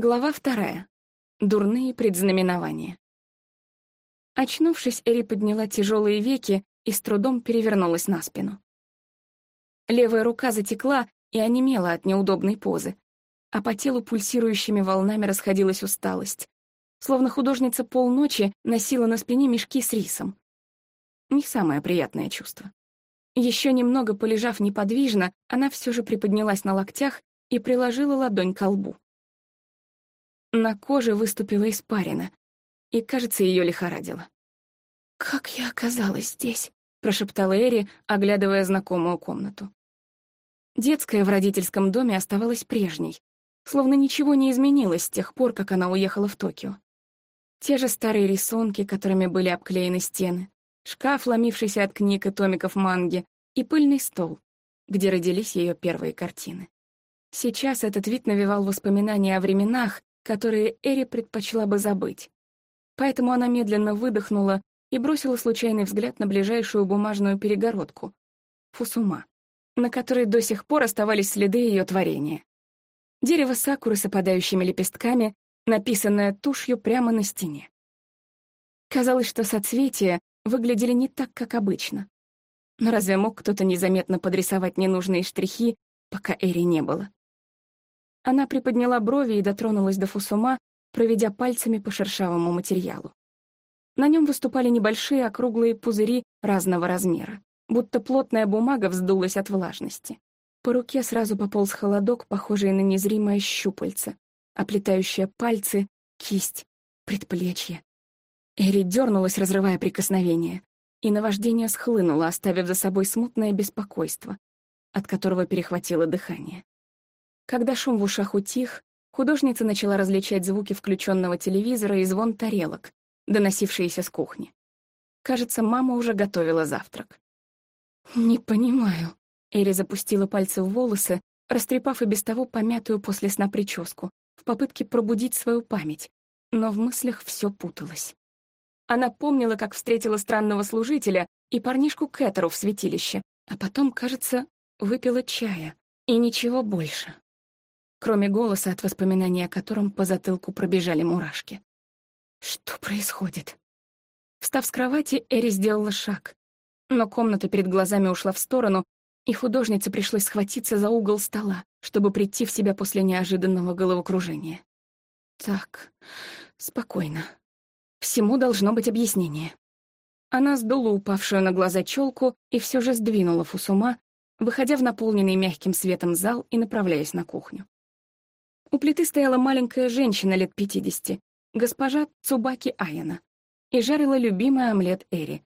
Глава вторая. Дурные предзнаменования. Очнувшись, Эри подняла тяжелые веки и с трудом перевернулась на спину. Левая рука затекла и онемела от неудобной позы, а по телу пульсирующими волнами расходилась усталость, словно художница полночи носила на спине мешки с рисом. Не самое приятное чувство. Еще немного полежав неподвижно, она все же приподнялась на локтях и приложила ладонь к лбу. На коже выступила испарина, и, кажется, ее лихорадило. «Как я оказалась здесь?» — прошептала Эри, оглядывая знакомую комнату. Детская в родительском доме оставалась прежней, словно ничего не изменилось с тех пор, как она уехала в Токио. Те же старые рисунки, которыми были обклеены стены, шкаф, ломившийся от книг и томиков манги, и пыльный стол, где родились ее первые картины. Сейчас этот вид навевал воспоминания о временах, которые Эри предпочла бы забыть. Поэтому она медленно выдохнула и бросила случайный взгляд на ближайшую бумажную перегородку — фусума, на которой до сих пор оставались следы ее творения. Дерево сакуры с опадающими лепестками, написанное тушью прямо на стене. Казалось, что соцветия выглядели не так, как обычно. Но разве мог кто-то незаметно подрисовать ненужные штрихи, пока Эри не было? Она приподняла брови и дотронулась до фусума, проведя пальцами по шершавому материалу. На нем выступали небольшие округлые пузыри разного размера, будто плотная бумага вздулась от влажности. По руке сразу пополз холодок, похожий на незримое щупальце, оплетающее пальцы, кисть, предплечье. Эри дернулась, разрывая прикосновение, и наваждение схлынуло, оставив за собой смутное беспокойство, от которого перехватило дыхание. Когда шум в ушах утих, художница начала различать звуки включенного телевизора и звон тарелок, доносившиеся с кухни. Кажется, мама уже готовила завтрак. «Не понимаю». Эри запустила пальцы в волосы, растрепав и без того помятую после сна прическу, в попытке пробудить свою память, но в мыслях все путалось. Она помнила, как встретила странного служителя и парнишку Кэтеру в святилище, а потом, кажется, выпила чая, и ничего больше кроме голоса, от воспоминания о котором по затылку пробежали мурашки. Что происходит? Встав с кровати, Эри сделала шаг, но комната перед глазами ушла в сторону, и художнице пришлось схватиться за угол стола, чтобы прийти в себя после неожиданного головокружения. Так, спокойно. Всему должно быть объяснение. Она сдула упавшую на глаза челку и все же сдвинула фусума, выходя в наполненный мягким светом зал и направляясь на кухню. У плиты стояла маленькая женщина лет пятидесяти, госпожа Цубаки Аяна, и жарила любимый омлет Эри,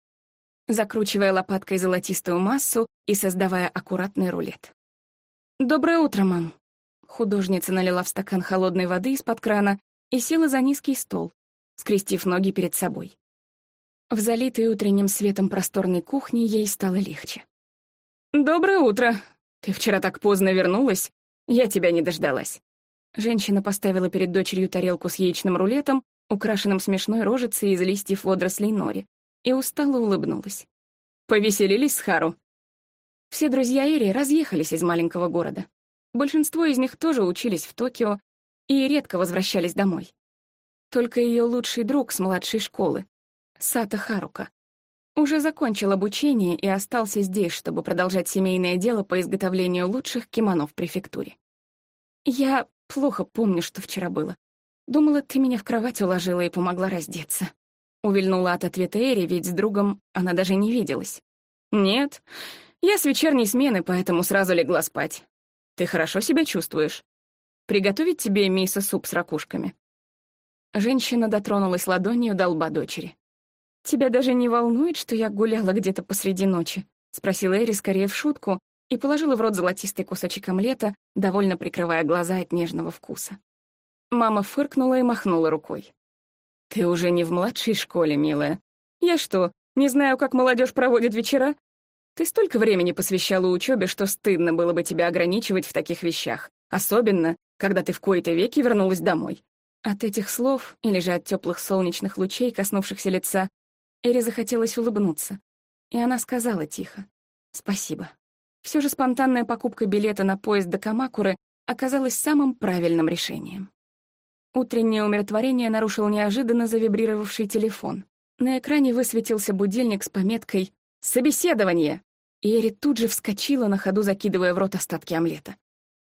закручивая лопаткой золотистую массу и создавая аккуратный рулет. «Доброе утро, мам!» Художница налила в стакан холодной воды из-под крана и села за низкий стол, скрестив ноги перед собой. В залитой утренним светом просторной кухни ей стало легче. «Доброе утро! Ты вчера так поздно вернулась, я тебя не дождалась». Женщина поставила перед дочерью тарелку с яичным рулетом, украшенным смешной рожицей из листьев водорослей нори, и устало улыбнулась. Повеселились с Хару. Все друзья Эри разъехались из маленького города. Большинство из них тоже учились в Токио и редко возвращались домой. Только ее лучший друг с младшей школы, Сата Харука, уже закончил обучение и остался здесь, чтобы продолжать семейное дело по изготовлению лучших кимоно в префектуре. Я Плохо помню, что вчера было. Думала, ты меня в кровать уложила и помогла раздеться. Увильнула от ответа Эри, ведь с другом она даже не виделась. Нет, я с вечерней смены, поэтому сразу легла спать. Ты хорошо себя чувствуешь? Приготовить тебе мисо-суп с ракушками?» Женщина дотронулась ладонью до лба дочери. «Тебя даже не волнует, что я гуляла где-то посреди ночи?» — спросила Эри скорее в шутку, и положила в рот золотистый кусочек омлета, довольно прикрывая глаза от нежного вкуса. Мама фыркнула и махнула рукой. «Ты уже не в младшей школе, милая. Я что, не знаю, как молодежь проводит вечера? Ты столько времени посвящала учебе, что стыдно было бы тебя ограничивать в таких вещах, особенно, когда ты в кои-то веки вернулась домой». От этих слов, или же от теплых солнечных лучей, коснувшихся лица, Эре захотелось улыбнуться, и она сказала тихо «Спасибо». Все же спонтанная покупка билета на поезд до Камакуры оказалась самым правильным решением. Утреннее умиротворение нарушил неожиданно завибрировавший телефон. На экране высветился будильник с пометкой «Собеседование!» И Эри тут же вскочила, на ходу закидывая в рот остатки омлета.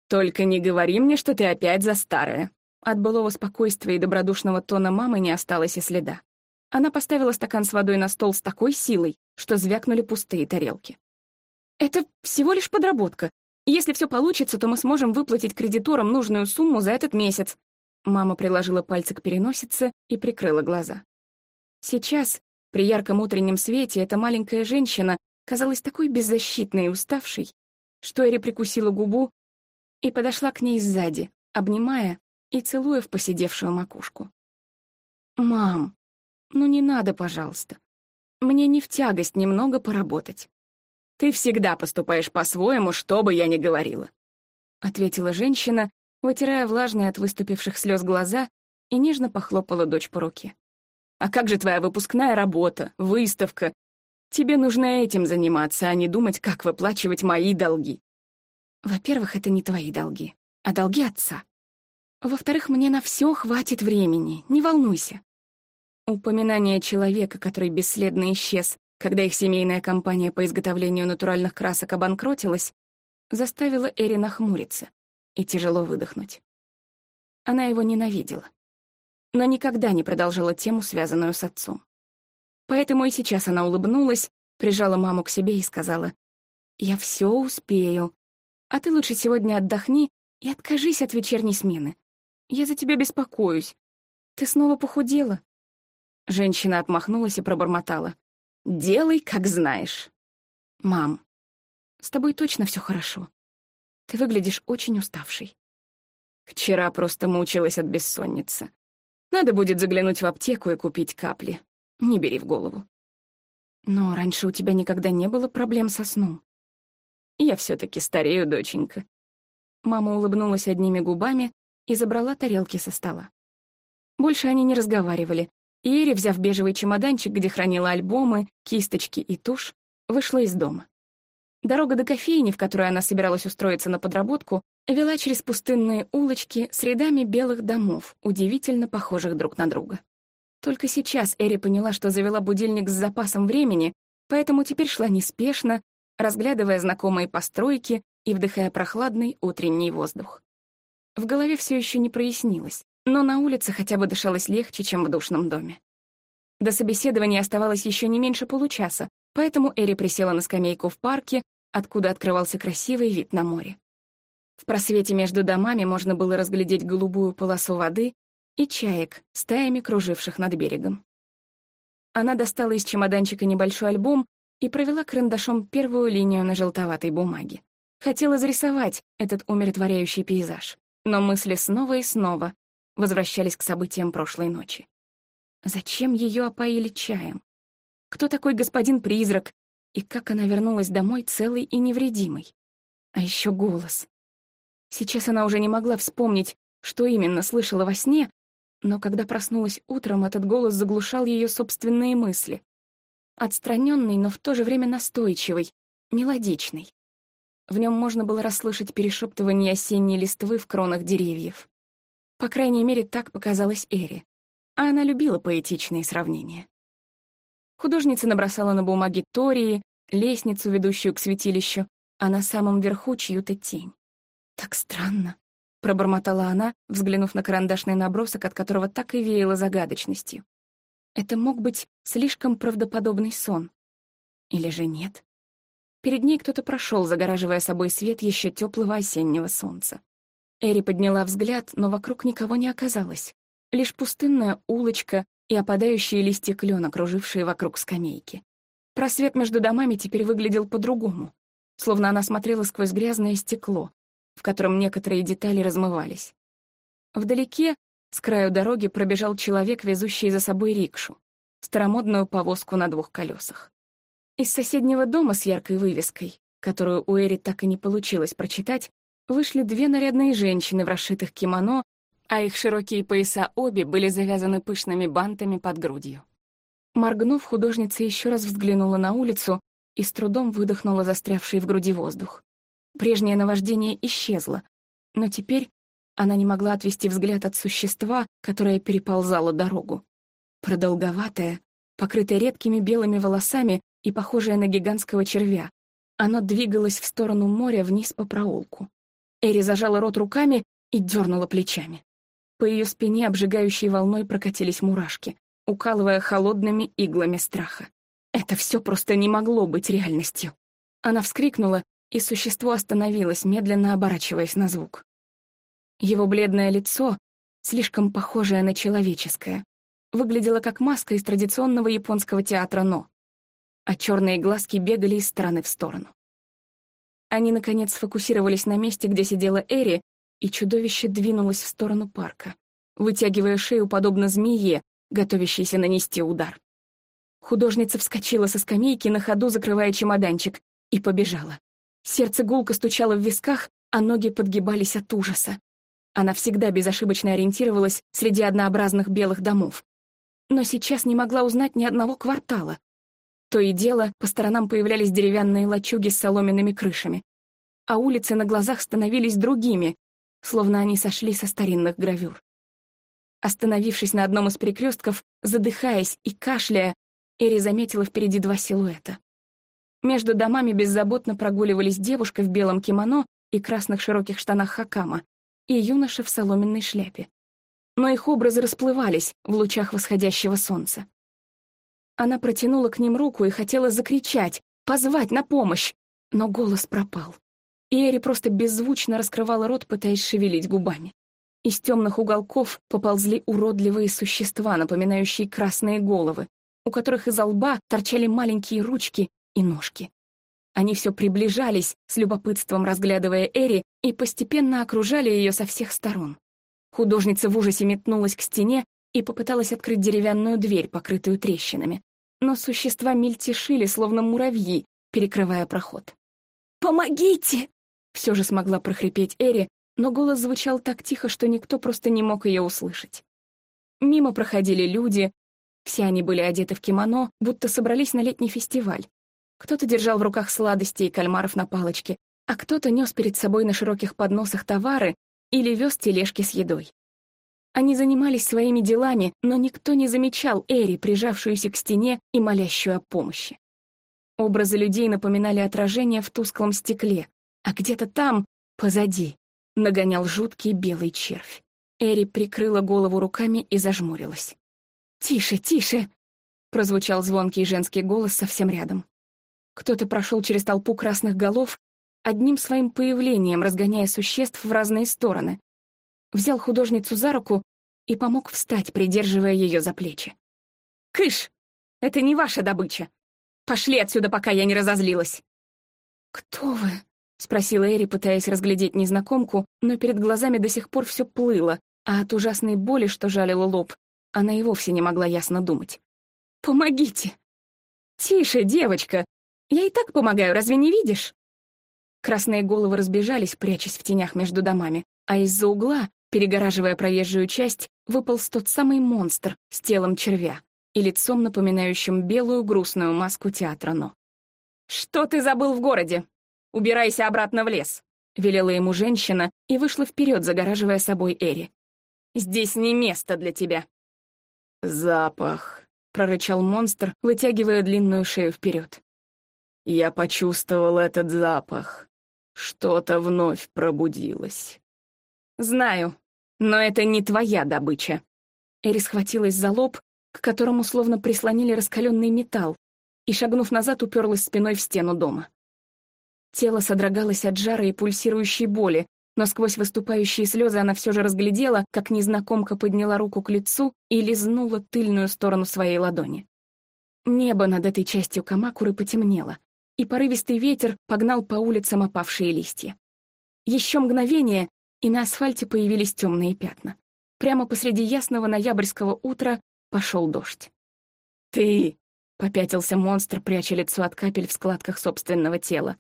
«Только не говори мне, что ты опять за старое!» От былого спокойствия и добродушного тона мамы не осталось и следа. Она поставила стакан с водой на стол с такой силой, что звякнули пустые тарелки. «Это всего лишь подработка. Если все получится, то мы сможем выплатить кредиторам нужную сумму за этот месяц». Мама приложила пальцы к переносице и прикрыла глаза. Сейчас, при ярком утреннем свете, эта маленькая женщина казалась такой беззащитной и уставшей, что Эри прикусила губу и подошла к ней сзади, обнимая и целуя в посидевшую макушку. «Мам, ну не надо, пожалуйста. Мне не в тягость немного поработать. Ты всегда поступаешь по-своему, что бы я ни говорила», — ответила женщина, вытирая влажные от выступивших слез глаза и нежно похлопала дочь по руке. «А как же твоя выпускная работа, выставка? Тебе нужно этим заниматься, а не думать, как выплачивать мои долги». «Во-первых, это не твои долги, а долги отца. Во-вторых, мне на все хватит времени, не волнуйся. Упоминание человека, который бесследно исчез, когда их семейная компания по изготовлению натуральных красок обанкротилась, заставило Эри нахмуриться и тяжело выдохнуть. Она его ненавидела, но никогда не продолжала тему, связанную с отцом. Поэтому и сейчас она улыбнулась, прижала маму к себе и сказала, «Я все успею, а ты лучше сегодня отдохни и откажись от вечерней смены. Я за тебя беспокоюсь. Ты снова похудела?» Женщина отмахнулась и пробормотала. «Делай, как знаешь». «Мам, с тобой точно все хорошо. Ты выглядишь очень уставшей». Вчера просто мучилась от бессонницы. Надо будет заглянуть в аптеку и купить капли. Не бери в голову. Но раньше у тебя никогда не было проблем со сном. Я все таки старею, доченька. Мама улыбнулась одними губами и забрала тарелки со стола. Больше они не разговаривали, и Эри, взяв бежевый чемоданчик, где хранила альбомы, кисточки и тушь, вышла из дома. Дорога до кофейни, в которой она собиралась устроиться на подработку, вела через пустынные улочки с рядами белых домов, удивительно похожих друг на друга. Только сейчас Эри поняла, что завела будильник с запасом времени, поэтому теперь шла неспешно, разглядывая знакомые постройки и вдыхая прохладный утренний воздух. В голове все еще не прояснилось, но на улице хотя бы дышалось легче, чем в душном доме. До собеседования оставалось еще не меньше получаса, поэтому Эри присела на скамейку в парке, откуда открывался красивый вид на море. В просвете между домами можно было разглядеть голубую полосу воды и чаек, стаями круживших над берегом. Она достала из чемоданчика небольшой альбом и провела карандашом первую линию на желтоватой бумаге. Хотела зарисовать этот умиротворяющий пейзаж но мысли снова и снова возвращались к событиям прошлой ночи. Зачем ее опоили чаем? Кто такой господин-призрак? И как она вернулась домой целой и невредимой? А еще голос. Сейчас она уже не могла вспомнить, что именно слышала во сне, но когда проснулась утром, этот голос заглушал ее собственные мысли. Отстраненный, но в то же время настойчивый, мелодичный. В нем можно было расслышать перешептывание осенней листвы в кронах деревьев. По крайней мере, так показалось Эри. А она любила поэтичные сравнения. Художница набросала на бумаге Тории, лестницу, ведущую к святилищу, а на самом верху чью-то тень. «Так странно», — пробормотала она, взглянув на карандашный набросок, от которого так и веяло загадочностью. Это мог быть слишком правдоподобный сон. Или же нет? Перед ней кто-то прошел, загораживая собой свет еще теплого осеннего солнца. Эри подняла взгляд, но вокруг никого не оказалось. Лишь пустынная улочка и опадающие листья клена, кружившие вокруг скамейки. Просвет между домами теперь выглядел по-другому, словно она смотрела сквозь грязное стекло, в котором некоторые детали размывались. Вдалеке, с краю дороги, пробежал человек, везущий за собой рикшу, старомодную повозку на двух колесах. Из соседнего дома с яркой вывеской, которую у Эри так и не получилось прочитать, вышли две нарядные женщины в расшитых кимоно, а их широкие пояса обе были завязаны пышными бантами под грудью. Моргнув, художница еще раз взглянула на улицу и с трудом выдохнула застрявший в груди воздух. Прежнее наваждение исчезло, но теперь она не могла отвести взгляд от существа, которое переползало дорогу. Продолговатое, покрытое редкими белыми волосами и похожее на гигантского червя, оно двигалось в сторону моря вниз по проулку. Эри зажала рот руками и дернула плечами. По ее спине обжигающей волной прокатились мурашки, укалывая холодными иглами страха. Это все просто не могло быть реальностью. Она вскрикнула, и существо остановилось, медленно оборачиваясь на звук. Его бледное лицо, слишком похожее на человеческое, выглядело как маска из традиционного японского театра «Но», а черные глазки бегали из стороны в сторону. Они, наконец, сфокусировались на месте, где сидела Эри, и чудовище двинулось в сторону парка, вытягивая шею подобно змее, готовящейся нанести удар. Художница вскочила со скамейки на ходу, закрывая чемоданчик, и побежала. Сердце гулко стучало в висках, а ноги подгибались от ужаса. Она всегда безошибочно ориентировалась среди однообразных белых домов. Но сейчас не могла узнать ни одного квартала. То и дело, по сторонам появлялись деревянные лачуги с соломенными крышами. А улицы на глазах становились другими, словно они сошли со старинных гравюр. Остановившись на одном из перекрестков, задыхаясь и кашляя, Эри заметила впереди два силуэта. Между домами беззаботно прогуливались девушка в белом кимоно и красных широких штанах хакама и юноша в соломенной шляпе. Но их образы расплывались в лучах восходящего солнца. Она протянула к ним руку и хотела закричать, позвать на помощь, но голос пропал. И Эри просто беззвучно раскрывала рот, пытаясь шевелить губами. Из темных уголков поползли уродливые существа, напоминающие красные головы, у которых из лба торчали маленькие ручки и ножки. Они все приближались, с любопытством разглядывая Эри, и постепенно окружали ее со всех сторон. Художница в ужасе метнулась к стене и попыталась открыть деревянную дверь, покрытую трещинами. Но существа мельтешили, словно муравьи, перекрывая проход. «Помогите!» Все же смогла прохрипеть Эри, но голос звучал так тихо, что никто просто не мог ее услышать. Мимо проходили люди, все они были одеты в кимоно, будто собрались на летний фестиваль. Кто-то держал в руках сладости и кальмаров на палочке, а кто-то нес перед собой на широких подносах товары или вез тележки с едой. Они занимались своими делами, но никто не замечал Эри, прижавшуюся к стене и молящую о помощи. Образы людей напоминали отражение в тусклом стекле, а где-то там, позади, нагонял жуткий белый червь. Эри прикрыла голову руками и зажмурилась. «Тише, тише!» — прозвучал звонкий женский голос совсем рядом. Кто-то прошел через толпу красных голов, одним своим появлением разгоняя существ в разные стороны. Взял художницу за руку и помог встать, придерживая ее за плечи. «Кыш! Это не ваша добыча! Пошли отсюда, пока я не разозлилась!» «Кто вы?» — спросила Эри, пытаясь разглядеть незнакомку, но перед глазами до сих пор все плыло, а от ужасной боли, что жалила лоб, она и вовсе не могла ясно думать. «Помогите!» «Тише, девочка! Я и так помогаю, разве не видишь?» Красные головы разбежались, прячась в тенях между домами, а из-за угла, перегораживая проезжую часть, выполз тот самый монстр с телом червя и лицом, напоминающим белую грустную маску театра «Но». «Что ты забыл в городе? Убирайся обратно в лес!» — велела ему женщина и вышла вперед, загораживая собой Эри. «Здесь не место для тебя!» «Запах!» — прорычал монстр, вытягивая длинную шею вперед. Я почувствовал этот запах. Что-то вновь пробудилось. Знаю, но это не твоя добыча. Эри схватилась за лоб, к которому словно прислонили раскаленный металл, и, шагнув назад, уперлась спиной в стену дома. Тело содрогалось от жара и пульсирующей боли, но сквозь выступающие слезы она все же разглядела, как незнакомка подняла руку к лицу и лизнула тыльную сторону своей ладони. Небо над этой частью Камакуры потемнело, и порывистый ветер погнал по улицам опавшие листья. Еще мгновение, и на асфальте появились темные пятна. Прямо посреди ясного ноябрьского утра пошел дождь. «Ты!» — попятился монстр, пряча лицо от капель в складках собственного тела.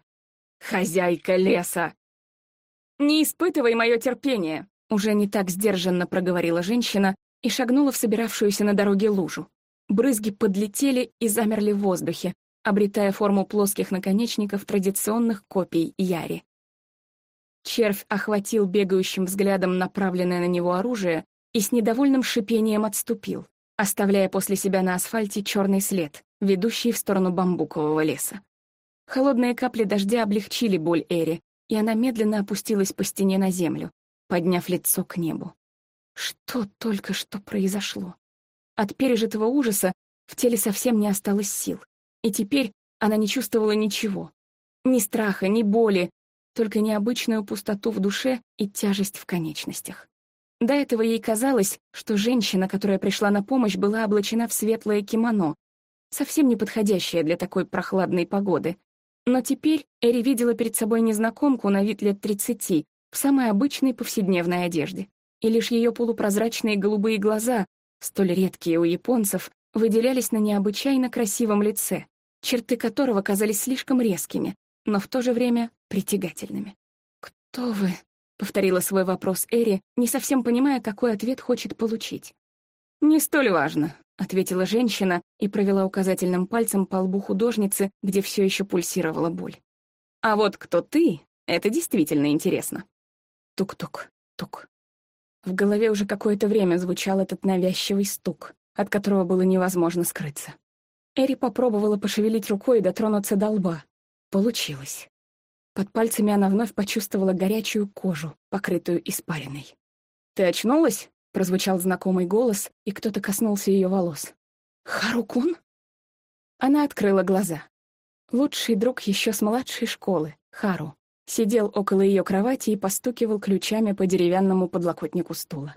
«Хозяйка леса!» «Не испытывай мое терпение!» — уже не так сдержанно проговорила женщина и шагнула в собиравшуюся на дороге лужу. Брызги подлетели и замерли в воздухе, обретая форму плоских наконечников традиционных копий Яри. Червь охватил бегающим взглядом направленное на него оружие и с недовольным шипением отступил, оставляя после себя на асфальте черный след, ведущий в сторону бамбукового леса. Холодные капли дождя облегчили боль Эри, и она медленно опустилась по стене на землю, подняв лицо к небу. Что только что произошло? От пережитого ужаса в теле совсем не осталось сил, и теперь она не чувствовала ничего. Ни страха, ни боли, только необычную пустоту в душе и тяжесть в конечностях. До этого ей казалось, что женщина, которая пришла на помощь, была облачена в светлое кимоно, совсем не подходящее для такой прохладной погоды. Но теперь Эри видела перед собой незнакомку на вид лет тридцати, в самой обычной повседневной одежде. И лишь ее полупрозрачные голубые глаза, столь редкие у японцев, выделялись на необычайно красивом лице, черты которого казались слишком резкими, но в то же время притягательными. «Кто вы?» — повторила свой вопрос Эри, не совсем понимая, какой ответ хочет получить. «Не столь важно», — ответила женщина и провела указательным пальцем по лбу художницы, где все еще пульсировала боль. «А вот кто ты, это действительно интересно». Тук-тук, тук. В голове уже какое-то время звучал этот навязчивый стук, от которого было невозможно скрыться. Эри попробовала пошевелить рукой и дотронуться до лба. Получилось. Под пальцами она вновь почувствовала горячую кожу, покрытую испариной. «Ты очнулась?» — прозвучал знакомый голос, и кто-то коснулся ее волос. «Харукун?» Она открыла глаза. Лучший друг еще с младшей школы, Хару, сидел около ее кровати и постукивал ключами по деревянному подлокотнику стула.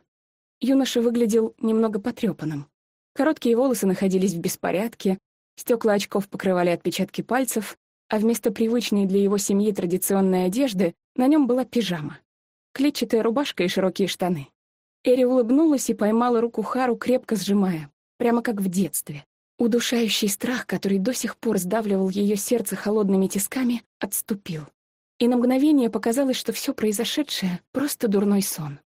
Юноша выглядел немного потрепанным. Короткие волосы находились в беспорядке, стекла очков покрывали отпечатки пальцев, а вместо привычной для его семьи традиционной одежды на нем была пижама. Клетчатая рубашка и широкие штаны. Эри улыбнулась и поймала руку Хару, крепко сжимая, прямо как в детстве. Удушающий страх, который до сих пор сдавливал ее сердце холодными тисками, отступил. И на мгновение показалось, что все произошедшее — просто дурной сон.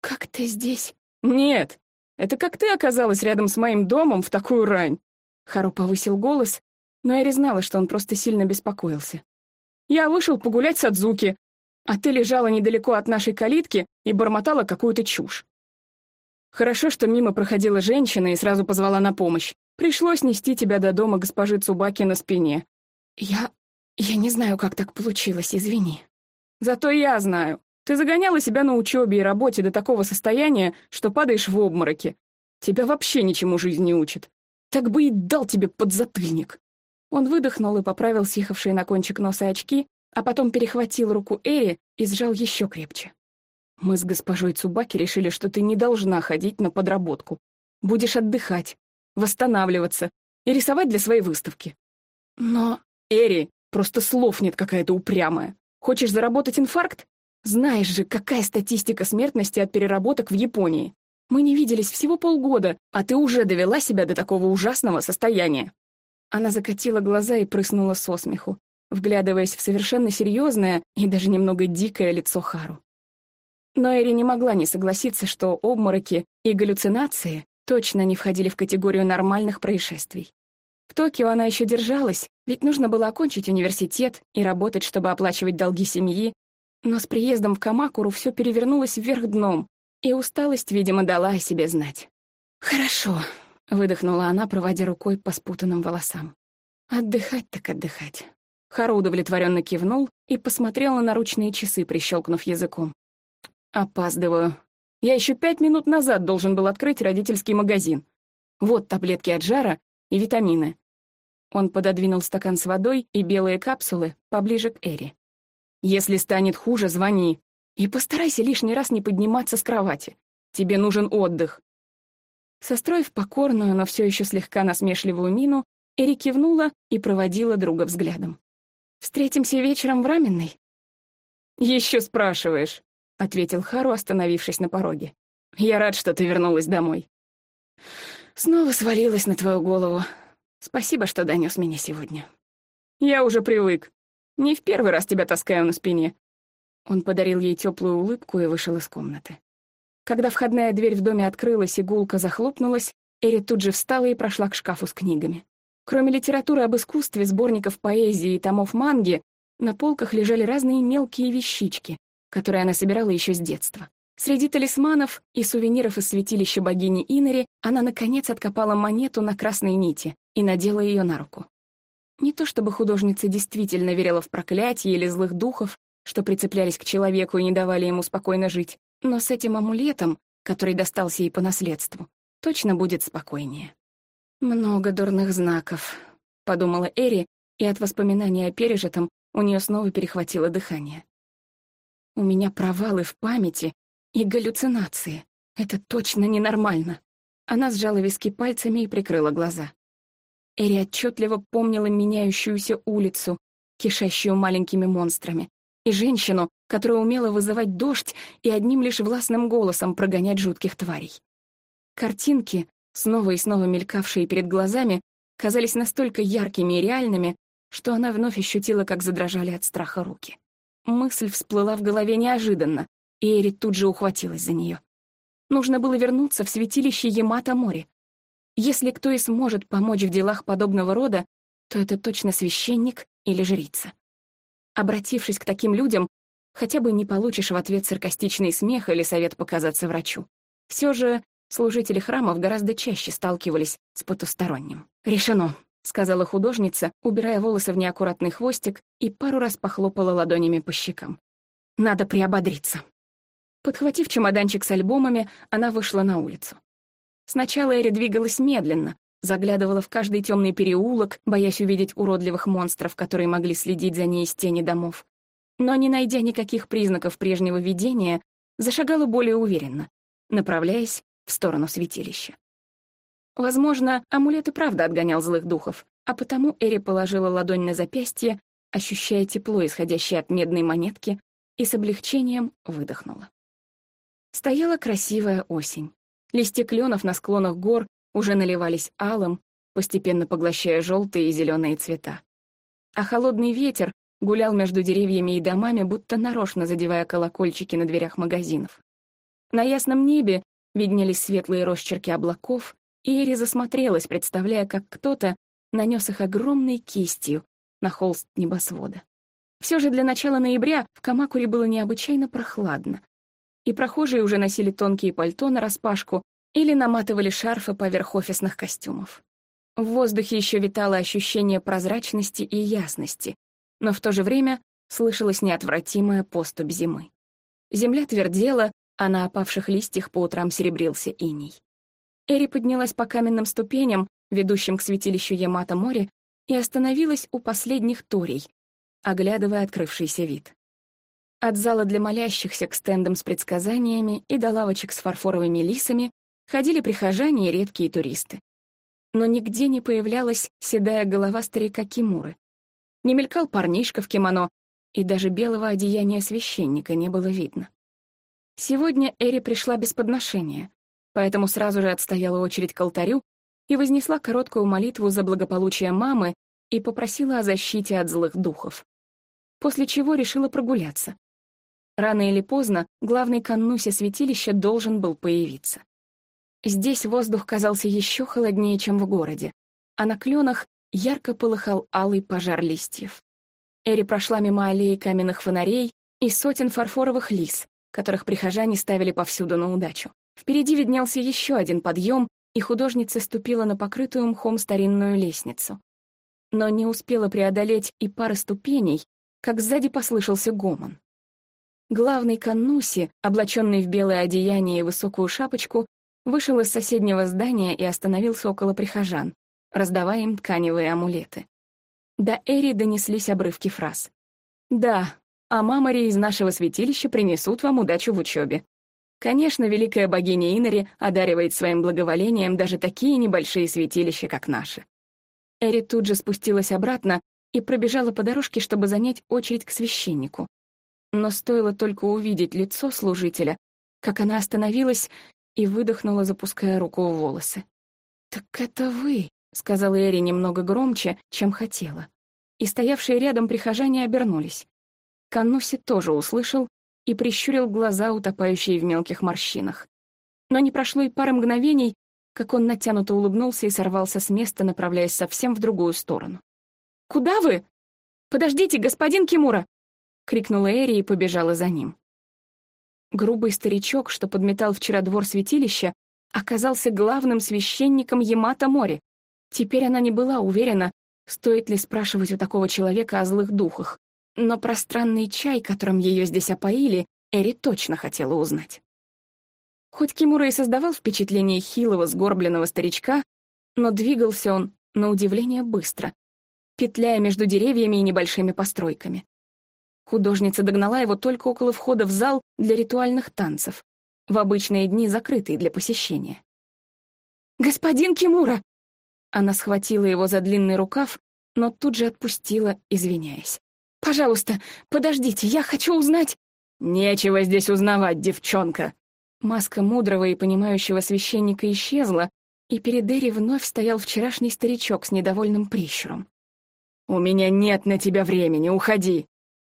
«Как ты здесь?» «Нет, это как ты оказалась рядом с моим домом в такую рань?» Хару повысил голос, но Эри знала, что он просто сильно беспокоился. «Я вышел погулять с Адзуки, а ты лежала недалеко от нашей калитки и бормотала какую-то чушь. Хорошо, что мимо проходила женщина и сразу позвала на помощь. Пришлось нести тебя до дома госпожи Цубаки на спине. Я... я не знаю, как так получилось, извини. Зато я знаю. Ты загоняла себя на учебе и работе до такого состояния, что падаешь в обмороки. Тебя вообще ничему жизнь не учит. Так бы и дал тебе подзатыльник. Он выдохнул и поправил съехавшие на кончик носа очки, а потом перехватил руку Эри и сжал еще крепче. «Мы с госпожой Цубаки решили, что ты не должна ходить на подработку. Будешь отдыхать, восстанавливаться и рисовать для своей выставки». «Но...» «Эри, просто слов нет какая-то упрямая. Хочешь заработать инфаркт? Знаешь же, какая статистика смертности от переработок в Японии. Мы не виделись всего полгода, а ты уже довела себя до такого ужасного состояния. Она закатила глаза и прыснула со смеху, вглядываясь в совершенно серьезное и даже немного дикое лицо Хару. Но Эри не могла не согласиться, что обмороки и галлюцинации точно не входили в категорию нормальных происшествий. В Токио она еще держалась, ведь нужно было окончить университет и работать, чтобы оплачивать долги семьи, но с приездом в Камакуру все перевернулось вверх дном, и усталость, видимо, дала о себе знать. «Хорошо», Выдохнула она, проводя рукой по спутанным волосам. Отдыхать так отдыхать. Хару удовлетворенно кивнул и посмотрел на наручные часы, прищелкнув языком. «Опаздываю. Я еще пять минут назад должен был открыть родительский магазин. Вот таблетки от жара и витамины». Он пододвинул стакан с водой и белые капсулы поближе к Эри. «Если станет хуже, звони. И постарайся лишний раз не подниматься с кровати. Тебе нужен отдых. Состроив покорную, но все еще слегка насмешливую мину, Эри кивнула и проводила друга взглядом. «Встретимся вечером в Раменной?» «Еще спрашиваешь», — ответил Хару, остановившись на пороге. «Я рад, что ты вернулась домой». «Снова свалилась на твою голову. Спасибо, что донес меня сегодня». «Я уже привык. Не в первый раз тебя таскаю на спине». Он подарил ей теплую улыбку и вышел из комнаты. Когда входная дверь в доме открылась и гулко захлопнулась, Эри тут же встала и прошла к шкафу с книгами. Кроме литературы об искусстве, сборников поэзии и томов манги, на полках лежали разные мелкие вещички, которые она собирала еще с детства. Среди талисманов и сувениров из святилища богини Инори она, наконец, откопала монету на красной нити и надела ее на руку. Не то чтобы художница действительно верила в проклятие или злых духов, что прицеплялись к человеку и не давали ему спокойно жить, но с этим амулетом, который достался ей по наследству, точно будет спокойнее. «Много дурных знаков», — подумала Эри, и от воспоминаний о пережитом у нее снова перехватило дыхание. «У меня провалы в памяти и галлюцинации. Это точно ненормально». Она сжала виски пальцами и прикрыла глаза. Эри отчетливо помнила меняющуюся улицу, кишащую маленькими монстрами, и женщину, которая умела вызывать дождь и одним лишь властным голосом прогонять жутких тварей. Картинки, снова и снова мелькавшие перед глазами, казались настолько яркими и реальными, что она вновь ощутила, как задрожали от страха руки. Мысль всплыла в голове неожиданно, и Эри тут же ухватилась за нее. Нужно было вернуться в святилище Ямато-море. Если кто и сможет помочь в делах подобного рода, то это точно священник или жрица. Обратившись к таким людям, хотя бы не получишь в ответ саркастичный смех или совет показаться врачу. Все же служители храмов гораздо чаще сталкивались с потусторонним. «Решено», — сказала художница, убирая волосы в неаккуратный хвостик и пару раз похлопала ладонями по щекам. «Надо приободриться». Подхватив чемоданчик с альбомами, она вышла на улицу. Сначала Эри двигалась медленно, заглядывала в каждый темный переулок, боясь увидеть уродливых монстров, которые могли следить за ней из тени домов. Но, не найдя никаких признаков прежнего видения, зашагала более уверенно, направляясь в сторону святилища. Возможно, амулет и правда отгонял злых духов, а потому Эри положила ладонь на запястье, ощущая тепло, исходящее от медной монетки, и с облегчением выдохнула. Стояла красивая осень. Листья кленов на склонах гор уже наливались алым, постепенно поглощая желтые и зеленые цвета. А холодный ветер гулял между деревьями и домами, будто нарочно задевая колокольчики на дверях магазинов. На ясном небе виднелись светлые росчерки облаков, и Эри засмотрелась, представляя, как кто-то нанес их огромной кистью на холст небосвода. Все же для начала ноября в Камакуре было необычайно прохладно, и прохожие уже носили тонкие пальто нараспашку или наматывали шарфы поверх офисных костюмов. В воздухе еще витало ощущение прозрачности и ясности, но в то же время слышалась неотвратимая поступь зимы. Земля твердела, а на опавших листьях по утрам серебрился иней. Эри поднялась по каменным ступеням, ведущим к святилищу Ямато-море, и остановилась у последних турей, оглядывая открывшийся вид. От зала для молящихся к стендам с предсказаниями и до лавочек с фарфоровыми лисами ходили прихожане и редкие туристы. Но нигде не появлялась седая голова старика Кимуры. Не мелькал парнишка в кимоно, и даже белого одеяния священника не было видно. Сегодня Эри пришла без подношения, поэтому сразу же отстояла очередь к алтарю и вознесла короткую молитву за благополучие мамы и попросила о защите от злых духов. После чего решила прогуляться. Рано или поздно главный каннусе святилища должен был появиться. Здесь воздух казался еще холоднее, чем в городе, а на кленах ярко полыхал алый пожар листьев. Эри прошла мимо аллеи каменных фонарей и сотен фарфоровых лис, которых прихожане ставили повсюду на удачу. Впереди виднелся еще один подъем, и художница ступила на покрытую мхом старинную лестницу. Но не успела преодолеть и пары ступеней, как сзади послышался гомон. Главный Каннуси, облаченный в белое одеяние и высокую шапочку, вышел из соседнего здания и остановился около прихожан, раздавая им тканевые амулеты. До Эри донеслись обрывки фраз. «Да, а мамари из нашего святилища принесут вам удачу в учебе. Конечно, великая богиня Инари одаривает своим благоволением даже такие небольшие святилища, как наши». Эри тут же спустилась обратно и пробежала по дорожке, чтобы занять очередь к священнику. Но стоило только увидеть лицо служителя, как она остановилась и выдохнула, запуская руку в волосы. «Так это вы», — сказала Эри немного громче, чем хотела. И стоявшие рядом прихожане обернулись. Кануси тоже услышал и прищурил глаза, утопающие в мелких морщинах. Но не прошло и пары мгновений, как он натянуто улыбнулся и сорвался с места, направляясь совсем в другую сторону. «Куда вы? Подождите, господин Кимура!» — крикнула Эри и побежала за ним. Грубый старичок, что подметал вчера двор святилища, оказался главным священником Ямато море. Теперь она не была уверена, стоит ли спрашивать у такого человека о злых духах. Но про странный чай, которым ее здесь опоили, Эри точно хотела узнать. Хоть Кимура и создавал впечатление хилого, сгорбленного старичка, но двигался он, на удивление, быстро, петляя между деревьями и небольшими постройками. Художница догнала его только около входа в зал для ритуальных танцев, в обычные дни закрытый для посещения. «Господин Кимура!» Она схватила его за длинный рукав, но тут же отпустила, извиняясь. «Пожалуйста, подождите, я хочу узнать...» «Нечего здесь узнавать, девчонка!» Маска мудрого и понимающего священника исчезла, и перед Эри вновь стоял вчерашний старичок с недовольным прищуром. «У меня нет на тебя времени, уходи!»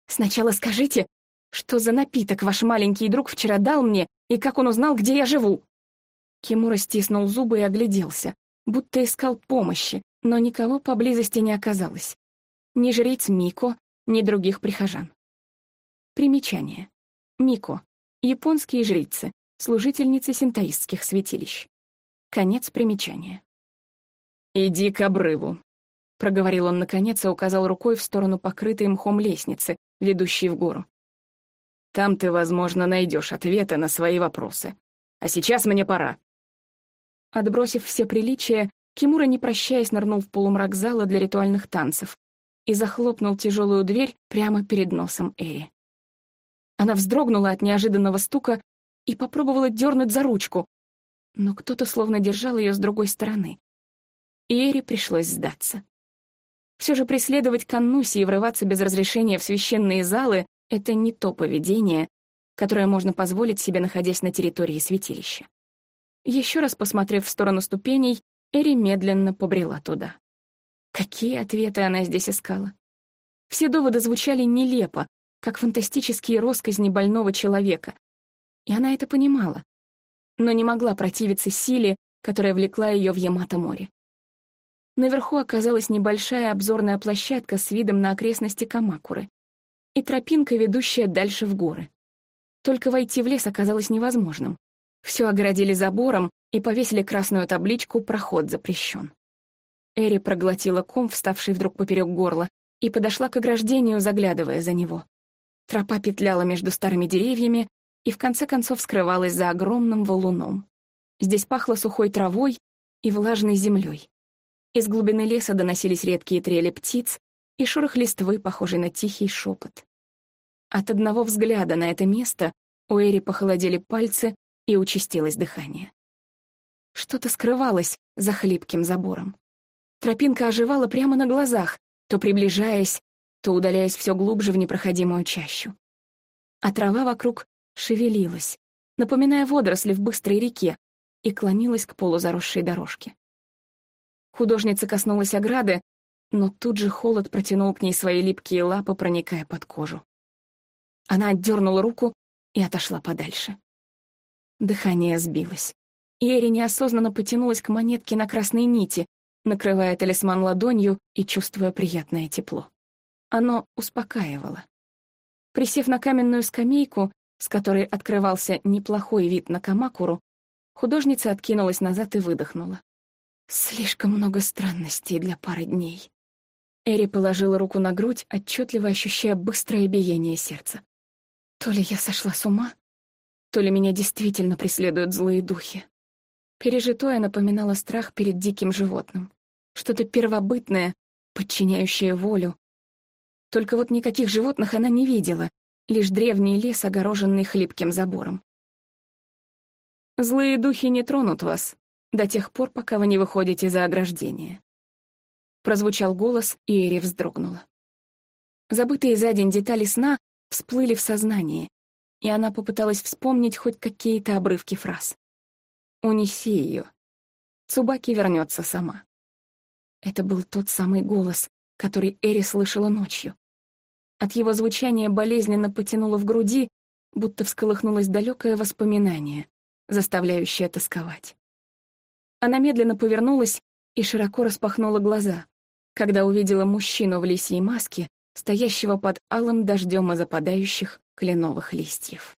«Сначала скажите, что за напиток ваш маленький друг вчера дал мне и как он узнал, где я живу?» Кимура стиснул зубы и огляделся, будто искал помощи, но никого поблизости не оказалось. Ни жриц Мико, ни других прихожан. Примечание. Мико. Японские жрицы, служительницы синтоистских святилищ. Конец примечания. «Иди к обрыву», — проговорил он наконец и указал рукой в сторону покрытой мхом лестницы, ведущей в гору. Там ты, возможно, найдешь ответы на свои вопросы. А сейчас мне пора». Отбросив все приличия, Кимура, не прощаясь, нырнул в полумрак зала для ритуальных танцев и захлопнул тяжелую дверь прямо перед носом Эри. Она вздрогнула от неожиданного стука и попробовала дернуть за ручку, но кто-то словно держал ее с другой стороны. И Эри пришлось сдаться. Все же преследовать Каннуси и врываться без разрешения в священные залы это не то поведение, которое можно позволить себе, находясь на территории святилища. Еще раз посмотрев в сторону ступеней, Эри медленно побрела туда. Какие ответы она здесь искала? Все доводы звучали нелепо, как фантастические росказни больного человека. И она это понимала, но не могла противиться силе, которая влекла ее в Ямато-море. Наверху оказалась небольшая обзорная площадка с видом на окрестности Камакуры и тропинка, ведущая дальше в горы. Только войти в лес оказалось невозможным. Все огородили забором и повесили красную табличку «Проход запрещен». Эри проглотила ком, вставший вдруг поперек горла, и подошла к ограждению, заглядывая за него. Тропа петляла между старыми деревьями и в конце концов скрывалась за огромным валуном. Здесь пахло сухой травой и влажной землей. Из глубины леса доносились редкие трели птиц и шорох листвы, похожий на тихий шепот. От одного взгляда на это место у Эри похолодели пальцы и участилось дыхание. Что-то скрывалось за хлипким забором. Тропинка оживала прямо на глазах, то приближаясь, то удаляясь все глубже в непроходимую чащу. А трава вокруг шевелилась, напоминая водоросли в быстрой реке, и клонилась к полузаросшей дорожке. Художница коснулась ограды, но тут же холод протянул к ней свои липкие лапы, проникая под кожу. Она отдернула руку и отошла подальше. Дыхание сбилось. Эри неосознанно потянулась к монетке на красной нити, накрывая талисман ладонью и чувствуя приятное тепло. Оно успокаивало. Присев на каменную скамейку, с которой открывался неплохой вид на Камакуру, художница откинулась назад и выдохнула. Слишком много странностей для пары дней. Эри положила руку на грудь, отчетливо ощущая быстрое биение сердца. То ли я сошла с ума, то ли меня действительно преследуют злые духи. Пережитое напоминало страх перед диким животным. Что-то первобытное, подчиняющее волю. Только вот никаких животных она не видела, лишь древний лес, огороженный хлипким забором. «Злые духи не тронут вас до тех пор, пока вы не выходите за ограждение». Прозвучал голос, и Эри вздрогнула. Забытые за день детали сна всплыли в сознании, и она попыталась вспомнить хоть какие-то обрывки фраз. «Унеси ее. Цубаки вернется сама». Это был тот самый голос, который Эри слышала ночью. От его звучания болезненно потянуло в груди, будто всколыхнулось далекое воспоминание, заставляющее тосковать. Она медленно повернулась и широко распахнула глаза, когда увидела мужчину в лисьей маске, стоящего под алым дождем из опадающих кленовых листьев.